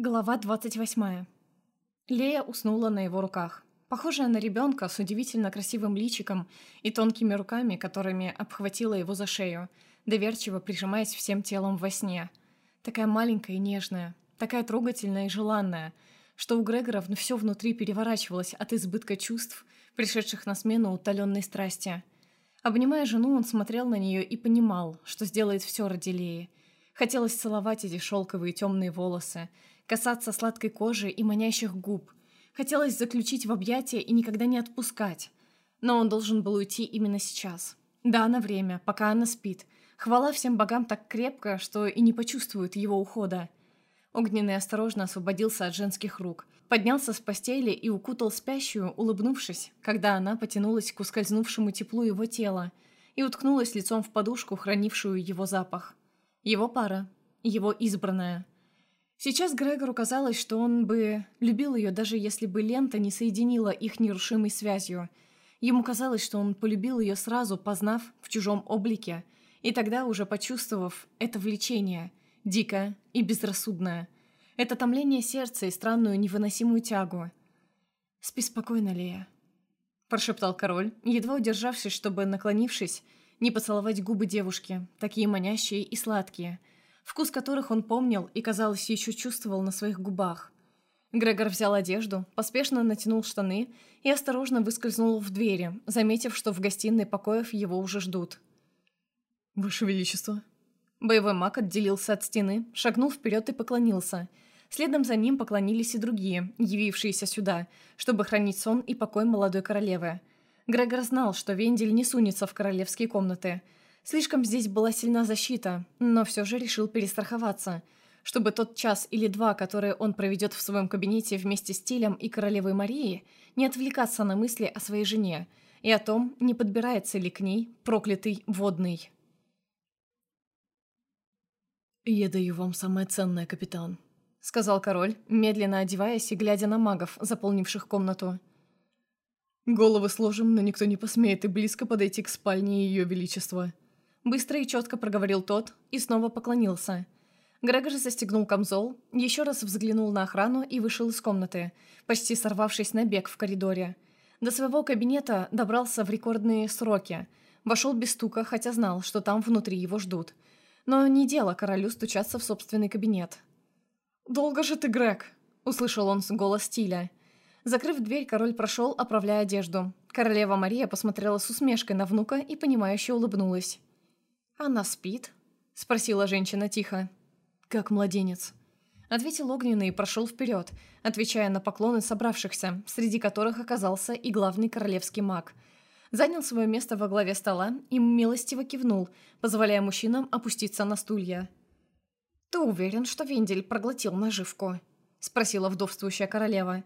Глава 28. Лея уснула на его руках. Похожая на ребенка с удивительно красивым личиком и тонкими руками, которыми обхватила его за шею, доверчиво прижимаясь всем телом во сне. Такая маленькая и нежная, такая трогательная и желанная, что у Грегора все внутри переворачивалось от избытка чувств, пришедших на смену утоленной страсти. Обнимая жену, он смотрел на нее и понимал, что сделает все ради Леи. Хотелось целовать эти шелковые темные волосы, касаться сладкой кожи и манящих губ. Хотелось заключить в объятия и никогда не отпускать. Но он должен был уйти именно сейчас. Да, на время, пока она спит. Хвала всем богам так крепко, что и не почувствует его ухода. Огненный осторожно освободился от женских рук, поднялся с постели и укутал спящую, улыбнувшись, когда она потянулась к ускользнувшему теплу его тела и уткнулась лицом в подушку, хранившую его запах. Его пара, его избранная – Сейчас Грегору казалось, что он бы любил ее, даже если бы лента не соединила их нерушимой связью. Ему казалось, что он полюбил ее сразу, познав в чужом облике, и тогда уже почувствовав это влечение, дикое и безрассудное, это томление сердца и странную невыносимую тягу. «Спи спокойно, Лея», – прошептал король, едва удержавшись, чтобы, наклонившись, не поцеловать губы девушки, такие манящие и сладкие – вкус которых он помнил и, казалось, еще чувствовал на своих губах. Грегор взял одежду, поспешно натянул штаны и осторожно выскользнул в двери, заметив, что в гостиной покоев его уже ждут. «Ваше Величество!» Боевой маг отделился от стены, шагнул вперед и поклонился. Следом за ним поклонились и другие, явившиеся сюда, чтобы хранить сон и покой молодой королевы. Грегор знал, что Вендель не сунется в королевские комнаты – Слишком здесь была сильна защита, но все же решил перестраховаться, чтобы тот час или два, которые он проведет в своем кабинете вместе с Тилем и королевой Марией, не отвлекаться на мысли о своей жене и о том, не подбирается ли к ней проклятый водный. «Я даю вам самое ценное, капитан», — сказал король, медленно одеваясь и глядя на магов, заполнивших комнату. «Головы сложим, но никто не посмеет и близко подойти к спальне Ее Величества». Быстро и четко проговорил тот и снова поклонился. Грегор застегнул камзол, еще раз взглянул на охрану и вышел из комнаты, почти сорвавшись на бег в коридоре. До своего кабинета добрался в рекордные сроки. Вошел без стука, хотя знал, что там внутри его ждут. Но не дело королю стучаться в собственный кабинет. «Долго же ты, Грег?» – услышал он голос Стиля. Закрыв дверь, король прошел, оправляя одежду. Королева Мария посмотрела с усмешкой на внука и, понимающе улыбнулась. «Она спит?» – спросила женщина тихо. «Как младенец», – ответил Огненный и прошел вперед, отвечая на поклоны собравшихся, среди которых оказался и главный королевский маг. Занял свое место во главе стола и милостиво кивнул, позволяя мужчинам опуститься на стулья. «Ты уверен, что Вендель проглотил наживку?» – спросила вдовствующая королева.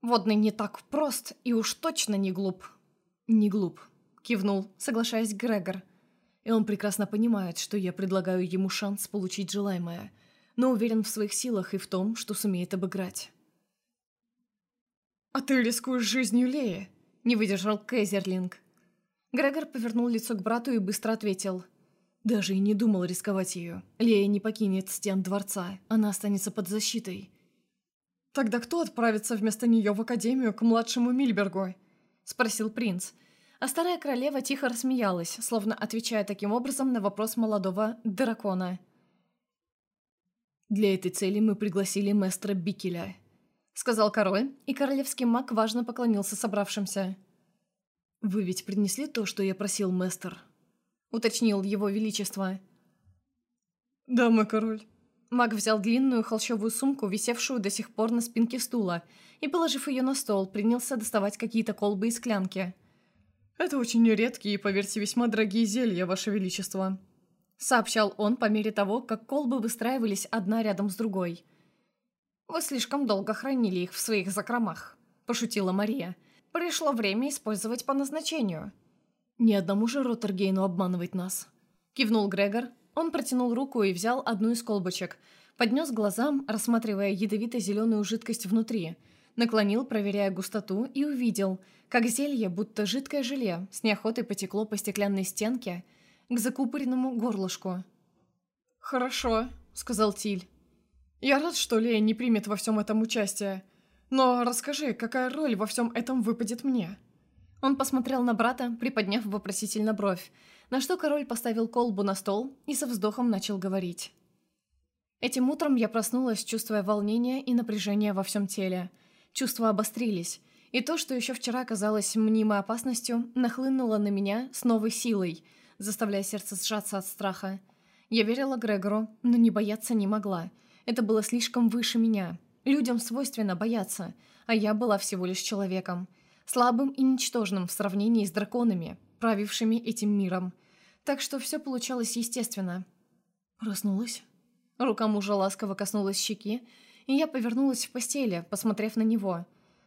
«Водный не так прост и уж точно не глуп». «Не глуп», – кивнул, соглашаясь Грегор и он прекрасно понимает, что я предлагаю ему шанс получить желаемое, но уверен в своих силах и в том, что сумеет обыграть. «А ты рискуешь жизнью Леи?» – не выдержал Кейзерлинг. Грегор повернул лицо к брату и быстро ответил. «Даже и не думал рисковать ее. Лея не покинет стен дворца, она останется под защитой». «Тогда кто отправится вместо нее в академию к младшему Мильбергу?» – спросил принц – а старая королева тихо рассмеялась, словно отвечая таким образом на вопрос молодого дракона. «Для этой цели мы пригласили мэстра Бикеля», — сказал король, и королевский маг важно поклонился собравшимся. «Вы ведь принесли то, что я просил, мэстер?» — уточнил его величество. «Да, мой король». Маг взял длинную холщовую сумку, висевшую до сих пор на спинке стула, и, положив ее на стол, принялся доставать какие-то колбы и склянки. «Это очень редкие и, поверьте, весьма дорогие зелья, Ваше Величество», — сообщал он по мере того, как колбы выстраивались одна рядом с другой. «Вы слишком долго хранили их в своих закромах», — пошутила Мария. «Пришло время использовать по назначению». «Ни одному же Роттергейну обманывать нас», — кивнул Грегор. Он протянул руку и взял одну из колбочек, поднес глазам, рассматривая ядовито-зеленую жидкость внутри — наклонил, проверяя густоту, и увидел, как зелье, будто жидкое желе, с неохотой потекло по стеклянной стенке к закупоренному горлышку. «Хорошо», — сказал Тиль. «Я рад, что Лея не примет во всем этом участие. Но расскажи, какая роль во всем этом выпадет мне?» Он посмотрел на брата, приподняв вопросительно бровь, на что король поставил колбу на стол и со вздохом начал говорить. Этим утром я проснулась, чувствуя волнение и напряжение во всем теле. Чувства обострились, и то, что еще вчера казалось мнимой опасностью, нахлынуло на меня с новой силой, заставляя сердце сжаться от страха. Я верила Грегору, но не бояться не могла. Это было слишком выше меня. Людям свойственно бояться, а я была всего лишь человеком. Слабым и ничтожным в сравнении с драконами, правившими этим миром. Так что все получалось естественно. Проснулась. Рука мужа ласково коснулась щеки, и я повернулась в постели, посмотрев на него.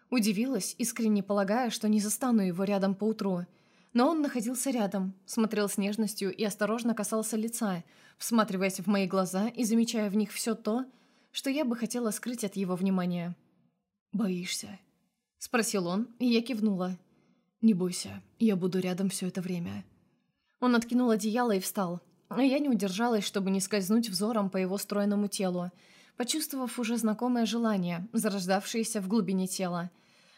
Удивилась, искренне полагая, что не застану его рядом поутру. Но он находился рядом, смотрел с нежностью и осторожно касался лица, всматриваясь в мои глаза и замечая в них все то, что я бы хотела скрыть от его внимания. «Боишься?» — спросил он, и я кивнула. «Не бойся, я буду рядом все это время». Он откинул одеяло и встал, а я не удержалась, чтобы не скользнуть взором по его стройному телу, почувствовав уже знакомое желание, зарождавшееся в глубине тела.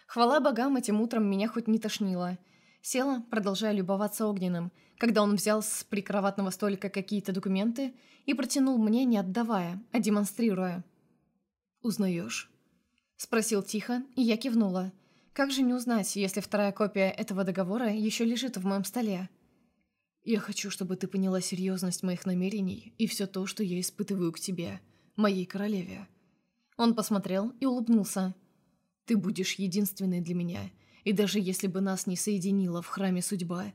Хвала богам, этим утром меня хоть не тошнило. Села, продолжая любоваться огненным, когда он взял с прикроватного столика какие-то документы и протянул мне, не отдавая, а демонстрируя. «Узнаешь?» — спросил тихо, и я кивнула. «Как же не узнать, если вторая копия этого договора еще лежит в моем столе?» Я хочу, чтобы ты поняла серьезность моих намерений и все то, что я испытываю к тебе, моей королеве». Он посмотрел и улыбнулся. «Ты будешь единственной для меня, и даже если бы нас не соединила в храме судьба,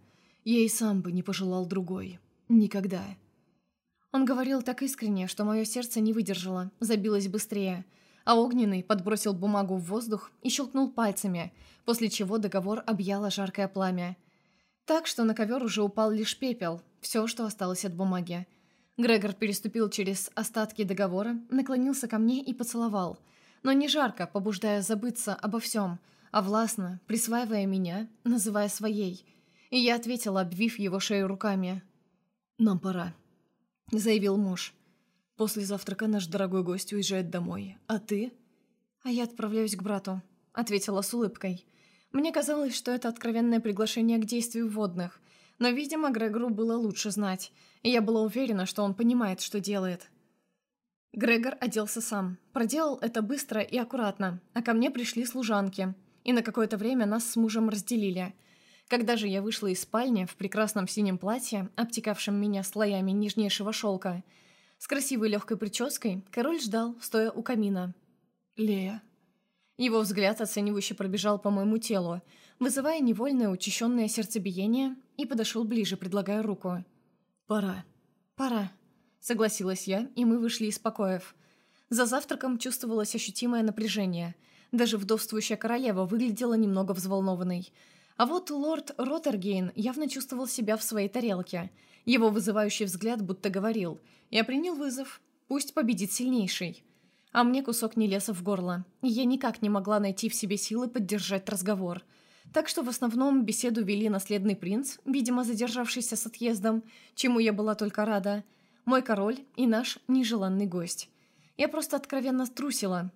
я и сам бы не пожелал другой. Никогда». Он говорил так искренне, что мое сердце не выдержало, забилось быстрее, а Огненный подбросил бумагу в воздух и щелкнул пальцами, после чего договор объяло жаркое пламя. Так что на ковер уже упал лишь пепел, все, что осталось от бумаги. Грегор переступил через остатки договора, наклонился ко мне и поцеловал. Но не жарко, побуждая забыться обо всем, а властно, присваивая меня, называя своей. И я ответила, обвив его шею руками. «Нам пора», — заявил муж. «После завтрака наш дорогой гость уезжает домой. А ты?» «А я отправляюсь к брату», — ответила с улыбкой. Мне казалось, что это откровенное приглашение к действию водных, но, видимо, Грегору было лучше знать, и я была уверена, что он понимает, что делает. Грегор оделся сам. Проделал это быстро и аккуратно, а ко мне пришли служанки, и на какое-то время нас с мужем разделили. Когда же я вышла из спальни в прекрасном синем платье, обтекавшем меня слоями нежнейшего шелка, с красивой легкой прической, король ждал, стоя у камина. «Лея», его взгляд оценивающе пробежал по моему телу, вызывая невольное учащенное сердцебиение, и подошел ближе, предлагая руку. «Пора». «Пора», — согласилась я, и мы вышли из покоев. За завтраком чувствовалось ощутимое напряжение. Даже вдовствующая королева выглядела немного взволнованной. А вот лорд Роттергейн явно чувствовал себя в своей тарелке. Его вызывающий взгляд будто говорил «Я принял вызов. Пусть победит сильнейший» а мне кусок не леса в горло. Я никак не могла найти в себе силы поддержать разговор. Так что в основном беседу вели наследный принц, видимо, задержавшийся с отъездом, чему я была только рада, мой король и наш нежеланный гость. Я просто откровенно струсила,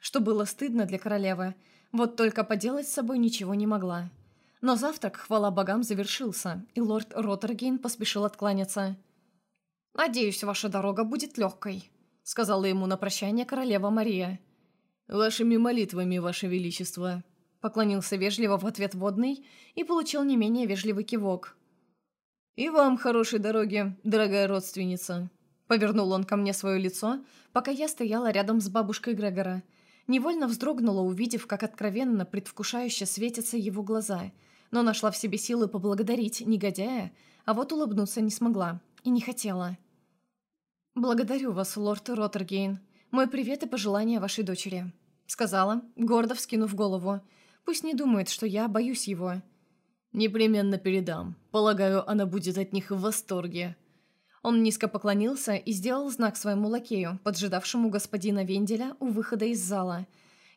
что было стыдно для королевы, вот только поделать с собой ничего не могла. Но завтрак, хвала богам, завершился, и лорд Роттергейн поспешил откланяться. «Надеюсь, ваша дорога будет легкой», — сказала ему на прощание королева Мария. «Вашими молитвами, ваше величество», — поклонился вежливо в ответ водный и получил не менее вежливый кивок. «И вам хорошей дороги, дорогая родственница», — повернул он ко мне свое лицо, пока я стояла рядом с бабушкой Грегора. Невольно вздрогнула, увидев, как откровенно, предвкушающе светятся его глаза, но нашла в себе силы поблагодарить негодяя, а вот улыбнуться не смогла и не хотела. «Благодарю вас, лорд Роттергейн. Мой привет и пожелания вашей дочери», — сказала, гордо вскинув голову. «Пусть не думает, что я боюсь его». «Непременно передам. Полагаю, она будет от них в восторге». Он низко поклонился и сделал знак своему лакею, поджидавшему господина Венделя у выхода из зала.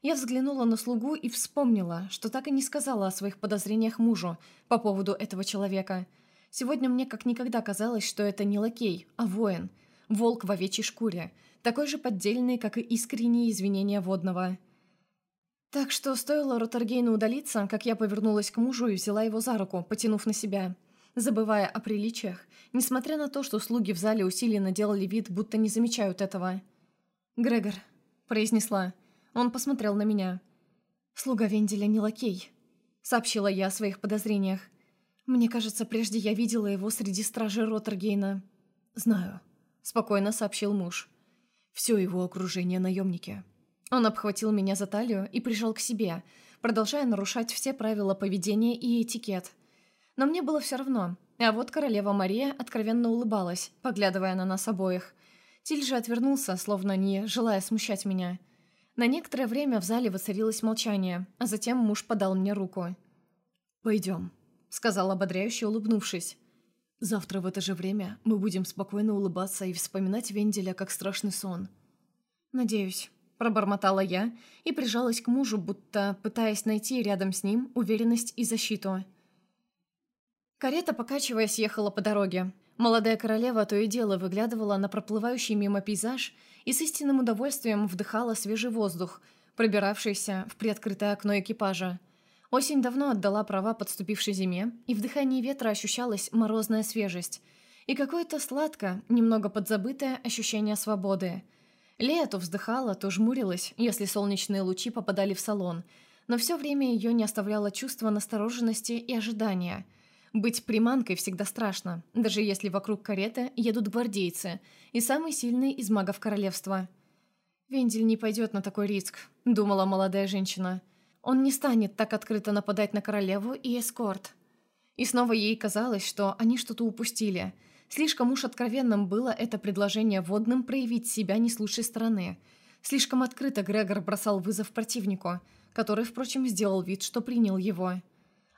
Я взглянула на слугу и вспомнила, что так и не сказала о своих подозрениях мужу по поводу этого человека. Сегодня мне как никогда казалось, что это не лакей, а воин — Волк в овечьей шкуре. такой же поддельный, как и искренние извинения водного. Так что стоило Ротергейну удалиться, как я повернулась к мужу и взяла его за руку, потянув на себя. Забывая о приличиях, несмотря на то, что слуги в зале усиленно делали вид, будто не замечают этого. «Грегор», — произнесла. Он посмотрел на меня. «Слуга Венделя не лакей», — сообщила я о своих подозрениях. «Мне кажется, прежде я видела его среди стражей Роттергейна». «Знаю», — спокойно сообщил муж. «Все его окружение наемники». Он обхватил меня за талию и прижал к себе, продолжая нарушать все правила поведения и этикет. Но мне было все равно. А вот королева Мария откровенно улыбалась, поглядывая на нас обоих. Тиль же отвернулся, словно не желая смущать меня. На некоторое время в зале воцарилось молчание, а затем муж подал мне руку. «Пойдем», — сказал ободряюще, улыбнувшись. «Завтра в это же время мы будем спокойно улыбаться и вспоминать Венделя как страшный сон». «Надеюсь», Пробормотала я и прижалась к мужу, будто пытаясь найти рядом с ним уверенность и защиту. Карета, покачиваясь, ехала по дороге. Молодая королева то и дело выглядывала на проплывающий мимо пейзаж и с истинным удовольствием вдыхала свежий воздух, пробиравшийся в приоткрытое окно экипажа. Осень давно отдала права подступившей зиме, и в дыхании ветра ощущалась морозная свежесть и какое-то сладкое, немного подзабытое ощущение свободы – Лея то вздыхала, то жмурилась, если солнечные лучи попадали в салон, но все время ее не оставляло чувство настороженности и ожидания. Быть приманкой всегда страшно, даже если вокруг кареты едут гвардейцы и самый сильный из магов королевства. «Вендель не пойдет на такой риск», — думала молодая женщина. «Он не станет так открыто нападать на королеву и эскорт». И снова ей казалось, что они что-то упустили — Слишком уж откровенным было это предложение водным проявить себя не с лучшей стороны. Слишком открыто Грегор бросал вызов противнику, который, впрочем, сделал вид, что принял его.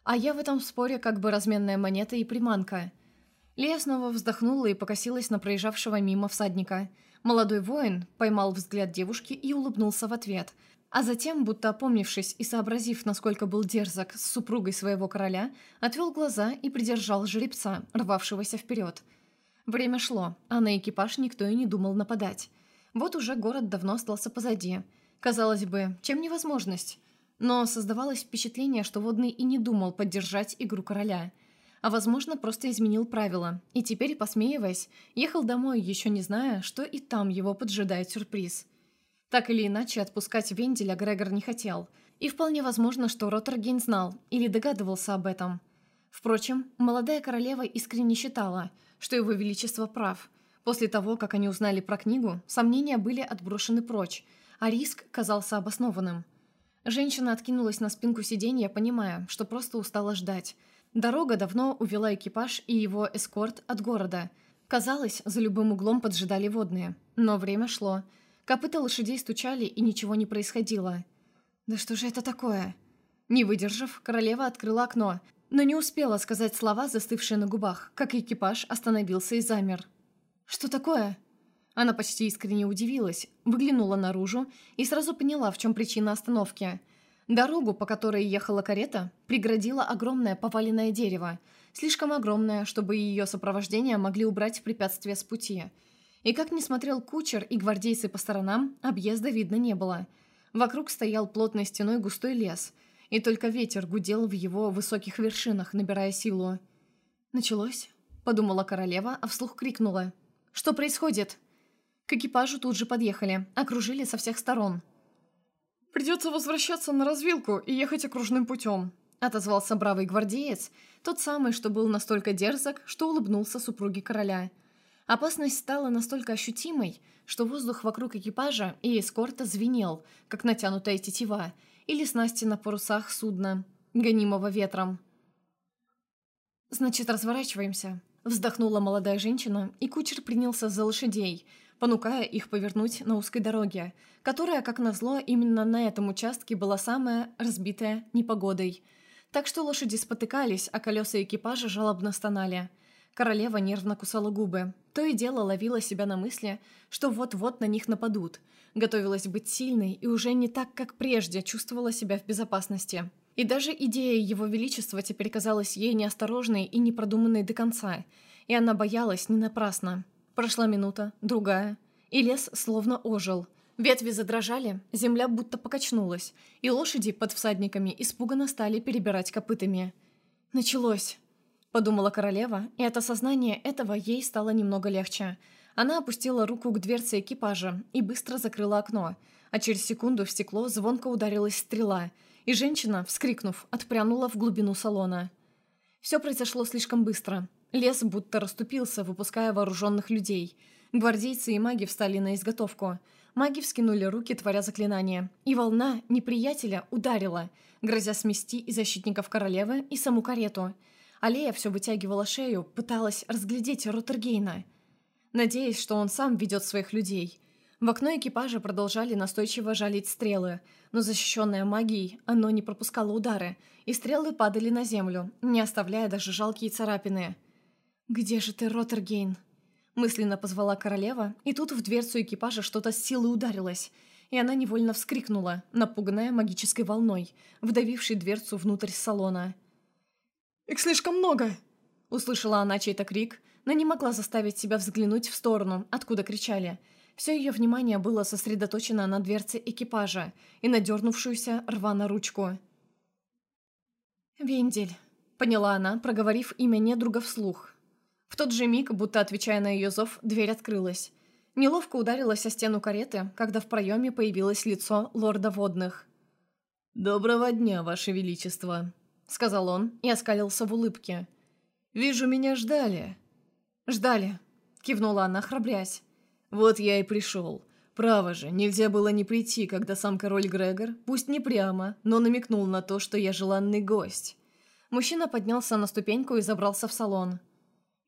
А я в этом споре как бы разменная монета и приманка. Лея снова вздохнула и покосилась на проезжавшего мимо всадника. Молодой воин поймал взгляд девушки и улыбнулся в ответ – а затем, будто опомнившись и сообразив, насколько был дерзок с супругой своего короля, отвел глаза и придержал жеребца, рвавшегося вперед – Время шло, а на экипаж никто и не думал нападать. Вот уже город давно остался позади. Казалось бы, чем невозможность? Но создавалось впечатление, что Водный и не думал поддержать игру короля. А возможно, просто изменил правила. И теперь, посмеиваясь, ехал домой, еще не зная, что и там его поджидает сюрприз. Так или иначе, отпускать Венделя Грегор не хотел. И вполне возможно, что Роттергейн знал или догадывался об этом. Впрочем, молодая королева искренне считала – что его величество прав. После того, как они узнали про книгу, сомнения были отброшены прочь, а риск казался обоснованным. Женщина откинулась на спинку сиденья, понимая, что просто устала ждать. Дорога давно увела экипаж и его эскорт от города. Казалось, за любым углом поджидали водные. Но время шло. Копыта лошадей стучали, и ничего не происходило. «Да что же это такое?» Не выдержав, королева открыла окно, но не успела сказать слова, застывшие на губах, как экипаж остановился и замер. «Что такое?» Она почти искренне удивилась, выглянула наружу и сразу поняла, в чем причина остановки. Дорогу, по которой ехала карета, преградило огромное поваленное дерево, слишком огромное, чтобы ее сопровождение могли убрать препятствия с пути. И как ни смотрел кучер и гвардейцы по сторонам, объезда видно не было. Вокруг стоял плотной стеной густой лес – и только ветер гудел в его высоких вершинах, набирая силу. «Началось?» – подумала королева, а вслух крикнула. «Что происходит?» К экипажу тут же подъехали, окружили со всех сторон. «Придется возвращаться на развилку и ехать окружным путем», – отозвался бравый гвардеец, тот самый, что был настолько дерзок, что улыбнулся супруге короля. Опасность стала настолько ощутимой, что воздух вокруг экипажа и эскорта звенел, как натянутая тетива, или снасти на парусах судна, гонимого ветром. «Значит, разворачиваемся», — вздохнула молодая женщина, и кучер принялся за лошадей, понукая их повернуть на узкой дороге, которая, как назло, именно на этом участке была самая разбитая непогодой. Так что лошади спотыкались, а колеса экипажа жалобно стонали. Королева нервно кусала губы. То и дело ловила себя на мысли, что вот-вот на них нападут — готовилась быть сильной и уже не так, как прежде, чувствовала себя в безопасности. И даже идея Его Величества теперь казалась ей неосторожной и непродуманной до конца, и она боялась не напрасно. Прошла минута, другая, И лес словно ожил. Ветви задрожали, земля будто покачнулась, и лошади под всадниками испуганно стали перебирать копытами. «Началось!» – подумала королева, и от осознания этого ей стало немного легче. Она опустила руку к дверце экипажа и быстро закрыла окно, а через секунду в стекло звонко ударилась стрела, и женщина, вскрикнув, отпрянула в глубину салона. Все произошло слишком быстро. Лес будто расступился, выпуская вооруженных людей. Гвардейцы и маги встали на изготовку – Маги вскинули руки, творя заклинание, и волна неприятеля ударила, грозя смести и защитников королевы, и саму карету. Аллея все вытягивала шею, пыталась разглядеть Роттергейна, надеясь, что он сам ведет своих людей. В окно экипажа продолжали настойчиво жалить стрелы, но защищенная магией, оно не пропускало удары, и стрелы падали на землю, не оставляя даже жалкие царапины. «Где же ты, Роттергейн?» Мысленно позвала королева, и тут в дверцу экипажа что-то с силой ударилось, и она невольно вскрикнула, напуганная магической волной, вдавившей дверцу внутрь салона. «Их слишком много!» Услышала она чей-то крик, но не могла заставить себя взглянуть в сторону, откуда кричали. Все ее внимание было сосредоточено на дверце экипажа и на дернувшуюся рваную ручку. «Вендель», — поняла она, проговорив имя недруга вслух. В тот же миг, будто отвечая на ее зов, дверь открылась. Неловко ударилась о стену кареты, когда в проеме появилось лицо лорда водных. «Доброго дня, Ваше Величество», — сказал он и оскалился в улыбке. «Вижу, меня ждали». «Ждали», — кивнула она, храбрясь. «Вот я и пришел. Право же, нельзя было не прийти, когда сам король Грегор, пусть не прямо, но намекнул на то, что я желанный гость». Мужчина поднялся на ступеньку и забрался в салон.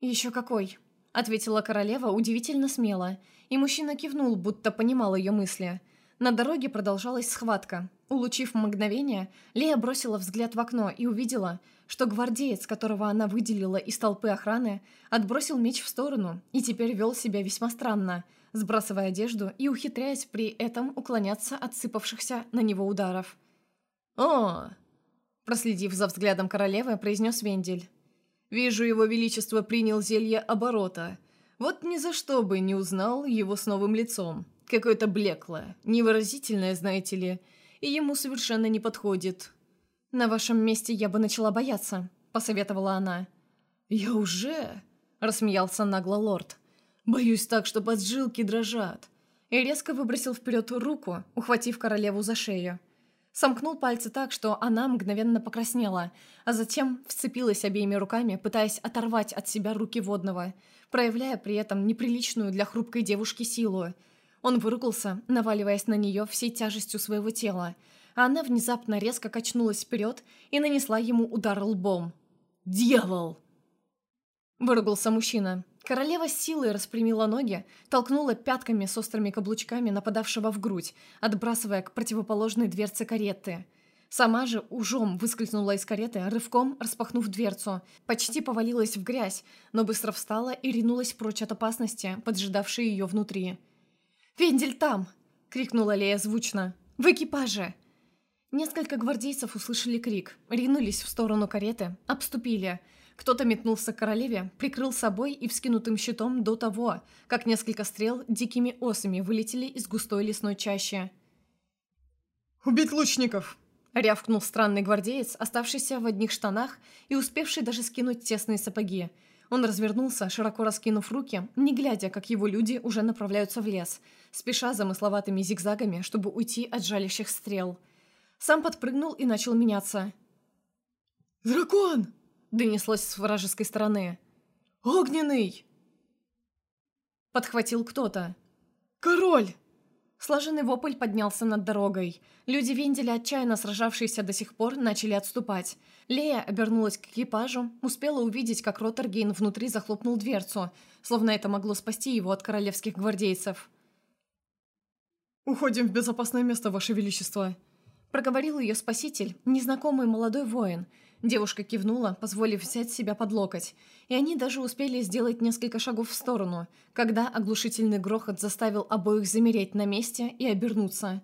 «Еще какой!» — ответила королева удивительно смело, и мужчина кивнул, будто понимал ее мысли. На дороге продолжалась схватка. Улучив мгновение, Лея бросила взгляд в окно и увидела, что гвардеец, которого она выделила из толпы охраны, отбросил меч в сторону и теперь вел себя весьма странно, сбрасывая одежду и ухитряясь при этом уклоняться от сыпавшихся на него ударов. «О!» Проследив за взглядом королевы, произнес Вендель. Вижу, его величество принял зелье оборота. Вот ни за что бы не узнал его с новым лицом. Какое-то блеклое, невыразительное, знаете ли, и ему совершенно не подходит. «На вашем месте я бы начала бояться», — посоветовала она. «Я уже?» — рассмеялся нагло лорд. «Боюсь так, что поджилки дрожат». И резко выбросил вперед руку, ухватив королеву за шею. Сомкнул пальцы так, что она мгновенно покраснела, а затем вцепилась обеими руками, пытаясь оторвать от себя руки водного, проявляя при этом неприличную для хрупкой девушки силу. Он выругался, наваливаясь на нее всей тяжестью своего тела, а она внезапно резко качнулась вперед и нанесла ему удар лбом. «Дьявол!» Выругался мужчина. Королева силой распрямила ноги, толкнула пятками с острыми каблучками нападавшего в грудь, отбрасывая к противоположной дверце кареты. Сама же ужом выскользнула из кареты, рывком распахнув дверцу, почти повалилась в грязь, но быстро встала и ринулась прочь от опасности, поджидавшей ее внутри. «Вендель там!» — крикнула Лея звучно. «В экипаже!» Несколько гвардейцев услышали крик, ринулись в сторону кареты, обступили — кто-то метнулся к королеве, прикрыл собой и вскинутым щитом до того, как несколько стрел дикими осами вылетели из густой лесной чащи. «Убить лучников!» — рявкнул странный гвардеец, оставшийся в одних штанах и успевший даже скинуть тесные сапоги. Он развернулся, широко раскинув руки, не глядя, как его люди уже направляются в лес, спеша замысловатыми зигзагами, чтобы уйти от жалящих стрел. Сам подпрыгнул и начал меняться. «Дракон!» донеслось с вражеской стороны. «Огненный!» Подхватил кто-то. «Король!» Сложенный вопль поднялся над дорогой. Люди Венделя, отчаянно сражавшиеся до сих пор, начали отступать. Лея обернулась к экипажу, успела увидеть, как Роттергейн внутри захлопнул дверцу, словно это могло спасти его от королевских гвардейцев. «Уходим в безопасное место, Ваше Величество», — проговорил ее спаситель, незнакомый молодой воин — Девушка кивнула, позволив взять себя под локоть, и они даже успели сделать несколько шагов в сторону, когда оглушительный грохот заставил обоих замереть на месте и обернуться.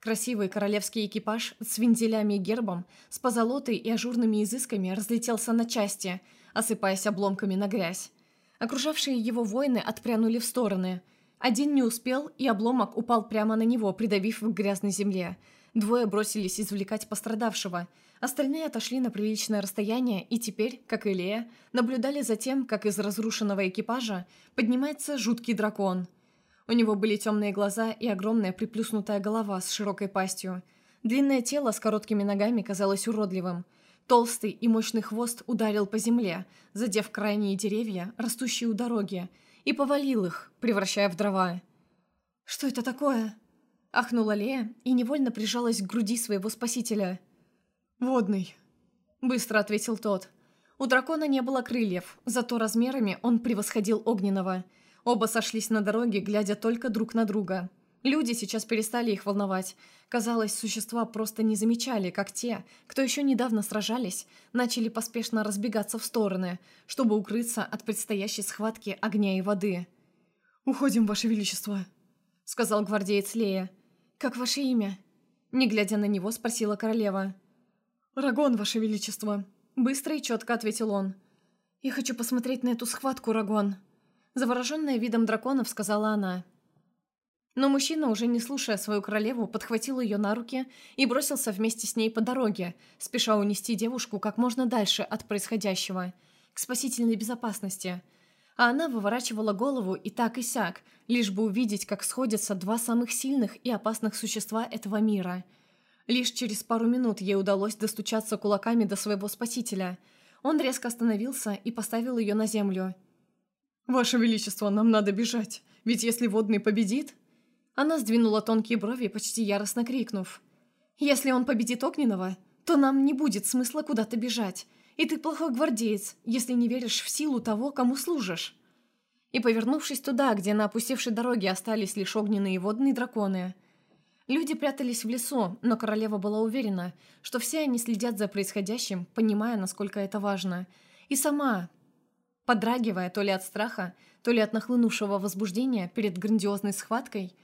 Красивый королевский экипаж с вензелями и гербом, с позолотой и ажурными изысками разлетелся на части, осыпаясь обломками на грязь. Окружавшие его воины отпрянули в стороны. Один не успел, и обломок упал прямо на него, придавив к грязной земле. Двое бросились извлекать пострадавшего. Остальные отошли на приличное расстояние и теперь, как и Лея, наблюдали за тем, как из разрушенного экипажа поднимается жуткий дракон. У него были темные глаза и огромная приплюснутая голова с широкой пастью. Длинное тело с короткими ногами казалось уродливым. Толстый и мощный хвост ударил по земле, задев крайние деревья, растущие у дороги, и повалил их, превращая в дрова. «Что это такое?» Ахнула Лея и невольно прижалась к груди своего спасителя. «Водный», — быстро ответил тот. У дракона не было крыльев, зато размерами он превосходил огненного. Оба сошлись на дороге, глядя только друг на друга. Люди сейчас перестали их волновать. Казалось, существа просто не замечали, как те, кто еще недавно сражались, начали поспешно разбегаться в стороны, чтобы укрыться от предстоящей схватки огня и воды. «Уходим, Ваше Величество», — сказал гвардеец Лея. «Как ваше имя?» Не глядя на него, спросила королева. «Рагон, Ваше Величество», — быстро и четко ответил он. «Я хочу посмотреть на эту схватку, Рагон», — завороженная видом драконов сказала она. Но мужчина, уже не слушая свою королеву, подхватил ее на руки и бросился вместе с ней по дороге, спеша унести девушку как можно дальше от происходящего, к спасительной безопасности. А она выворачивала голову и так и сяк, лишь бы увидеть, как сходятся два самых сильных и опасных существа этого мира. Лишь через пару минут ей удалось достучаться кулаками до своего спасителя. Он резко остановился и поставил ее на землю. «Ваше Величество, нам надо бежать, ведь если водный победит...» Она сдвинула тонкие брови, почти яростно крикнув. «Если он победит Огненного, то нам не будет смысла куда-то бежать. И ты плохой гвардеец, если не веришь в силу того, кому служишь». И, повернувшись туда, где на опустевшей дороге остались лишь огненные и водные драконы, люди прятались в лесу, но королева была уверена, что все они следят за происходящим, понимая, насколько это важно. И сама, подрагивая то ли от страха, то ли от нахлынувшего возбуждения перед грандиозной схваткой,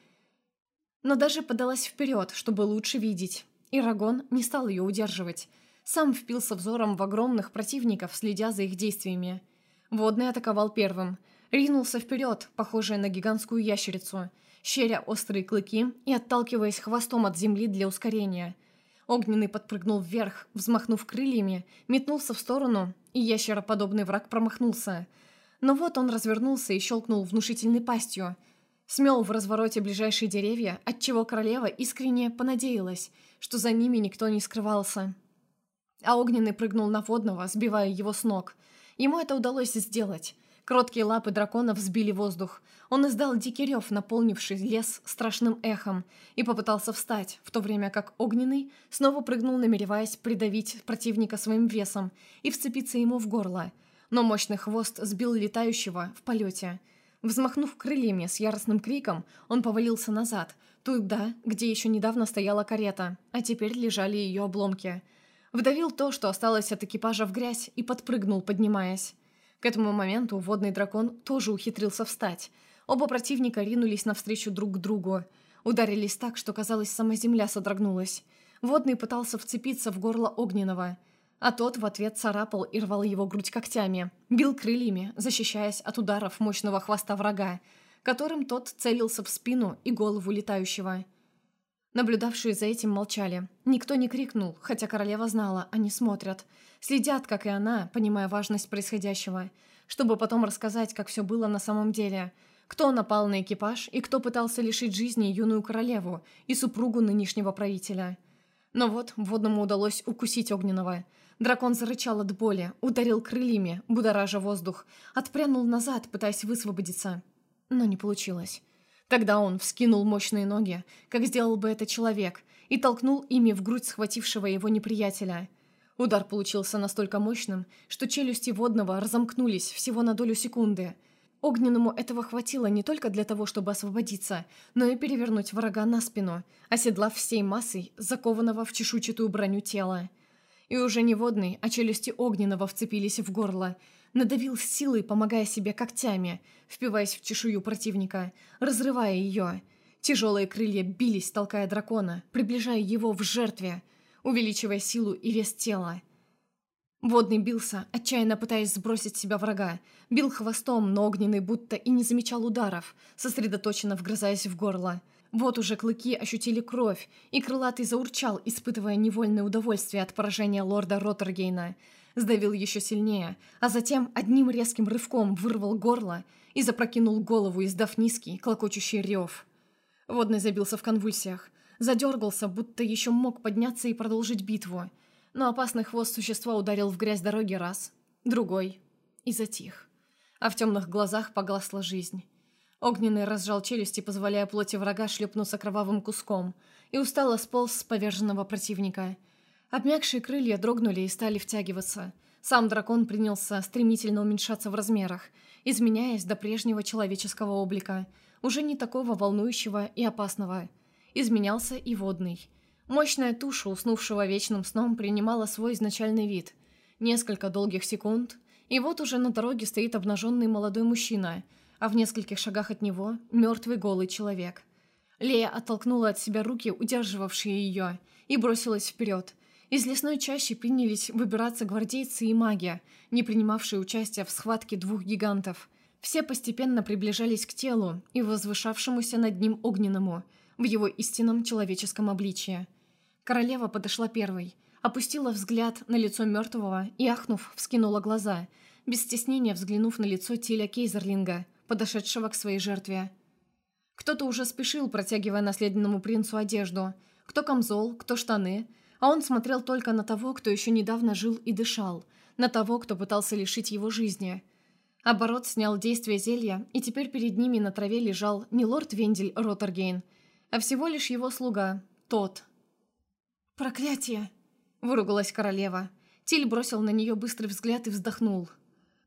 но даже подалась вперед, чтобы лучше видеть. И Рагон не стал ее удерживать. Сам впился взором в огромных противников, следя за их действиями. Водный атаковал первым. Ринулся вперед, похожий на гигантскую ящерицу, щеря острые клыки и отталкиваясь хвостом от земли для ускорения. Огненный подпрыгнул вверх, взмахнув крыльями, метнулся в сторону, и ящероподобный враг промахнулся. Но вот он развернулся и щелкнул внушительной пастью – Смел в развороте ближайшие деревья, отчего королева искренне понадеялась, что за ними никто не скрывался. А огненный прыгнул на водного, сбивая его с ног. Ему это удалось сделать. Кроткие лапы дракона взбили воздух. Он издал дикий рев, наполнивший лес страшным эхом, и попытался встать, в то время как огненный снова прыгнул, намереваясь придавить противника своим весом и вцепиться ему в горло. Но мощный хвост сбил летающего в полете – Взмахнув крыльями с яростным криком, он повалился назад, туда, где еще недавно стояла карета, а теперь лежали ее обломки. Вдавил то, что осталось от экипажа в грязь, и подпрыгнул, поднимаясь. К этому моменту водный дракон тоже ухитрился встать. Оба противника ринулись навстречу друг к другу. Ударились так, что, казалось, сама земля содрогнулась. Водный пытался вцепиться в горло огненного – а тот в ответ царапал и рвал его грудь когтями, бил крыльями, защищаясь от ударов мощного хвоста врага, которым тот целился в спину и голову летающего. Наблюдавшие за этим молчали. Никто не крикнул, хотя королева знала, они смотрят. Следят, как и она, понимая важность происходящего, чтобы потом рассказать, как все было на самом деле. Кто напал на экипаж и кто пытался лишить жизни юную королеву и супругу нынешнего правителя. Но вот водному удалось укусить огненного – Дракон зарычал от боли, ударил крыльями, будоража воздух, отпрянул назад, пытаясь высвободиться. Но не получилось. Тогда он вскинул мощные ноги, как сделал бы это человек, и толкнул ими в грудь схватившего его неприятеля. Удар получился настолько мощным, что челюсти водного разомкнулись всего на долю секунды. Огненному этого хватило не только для того, чтобы освободиться, но и перевернуть врага на спину, оседлав всей массой закованного в чешуйчатую броню тела. И уже не водный, а челюсти огненного вцепились в горло. Надавил с силой, помогая себе когтями, впиваясь в чешую противника, разрывая ее. Тяжелые крылья бились, толкая дракона, приближая его в жертве, увеличивая силу и вес тела. Водный бился, отчаянно пытаясь сбросить с себя врага. Бил хвостом, но огненный будто и не замечал ударов, сосредоточенно вгрызаясь в горло. Вот уже клыки ощутили кровь, и крылатый заурчал, испытывая невольное удовольствие от поражения лорда Роттергейна. Сдавил еще сильнее, а затем одним резким рывком вырвал горло и запрокинул голову, издав низкий, клокочущий рев. Водный забился в конвульсиях, задергался, будто еще мог подняться и продолжить битву – но опасный хвост существа ударил в грязь дороги раз, другой и затих. А в темных глазах погасла жизнь. Огненный разжал челюсти, позволяя плоти врага шлепнуться кровавым куском, и устало сполз с поверженного противника. Обмякшие крылья дрогнули и стали втягиваться. Сам дракон принялся стремительно уменьшаться в размерах, изменяясь до прежнего человеческого облика, уже не такого волнующего и опасного. Изменялся и водный – Мощная туша, уснувшего вечным сном, принимала свой изначальный вид. Несколько долгих секунд, и вот уже на дороге стоит обнаженный молодой мужчина, а в нескольких шагах от него – мертвый голый человек. Лея оттолкнула от себя руки, удерживавшие ее, и бросилась вперед. Из лесной чащи принялись выбираться гвардейцы и маги, не принимавшие участия в схватке двух гигантов. Все постепенно приближались к телу и возвышавшемуся над ним огненному – в его истинном человеческом обличье. Королева подошла первой, опустила взгляд на лицо мертвого и, ахнув, вскинула глаза, без стеснения взглянув на лицо Тиля Кейзерлинга, подошедшего к своей жертве. Кто-то уже спешил, протягивая наследному принцу одежду, кто камзол, кто штаны, а он смотрел только на того, кто еще недавно жил и дышал, на того, кто пытался лишить его жизни. Оборот снял действие зелья, и теперь перед ними на траве лежал не лорд Вендель Роттергейн, а всего лишь его слуга, тот. «Проклятие!» – выругалась королева. Тиль бросил на нее быстрый взгляд и вздохнул.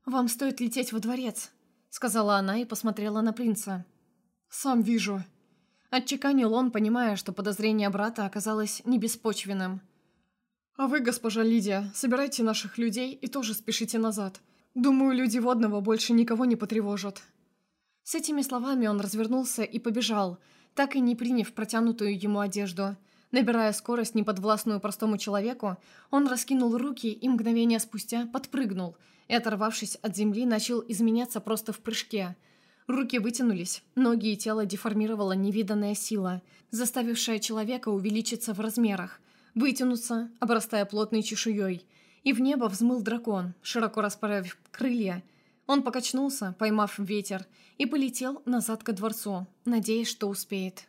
«Вам стоит лететь во дворец», – сказала она и посмотрела на принца. «Сам вижу». Отчеканил он, понимая, что подозрение брата оказалось не беспочвенным. «А вы, госпожа Лидия, собирайте наших людей и тоже спешите назад. Думаю, люди водного больше никого не потревожат». С этими словами он развернулся и побежал – так и не приняв протянутую ему одежду. Набирая скорость, неподвластную простому человеку, он раскинул руки и мгновение спустя подпрыгнул и, оторвавшись от земли, начал изменяться просто в прыжке. Руки вытянулись, ноги и тело деформировала невиданная сила, заставившая человека увеличиться в размерах, вытянуться, обрастая плотной чешуей, и в небо взмыл дракон, широко расправив крылья – он покачнулся, поймав ветер, и полетел назад ко дворцу, надеясь, что успеет.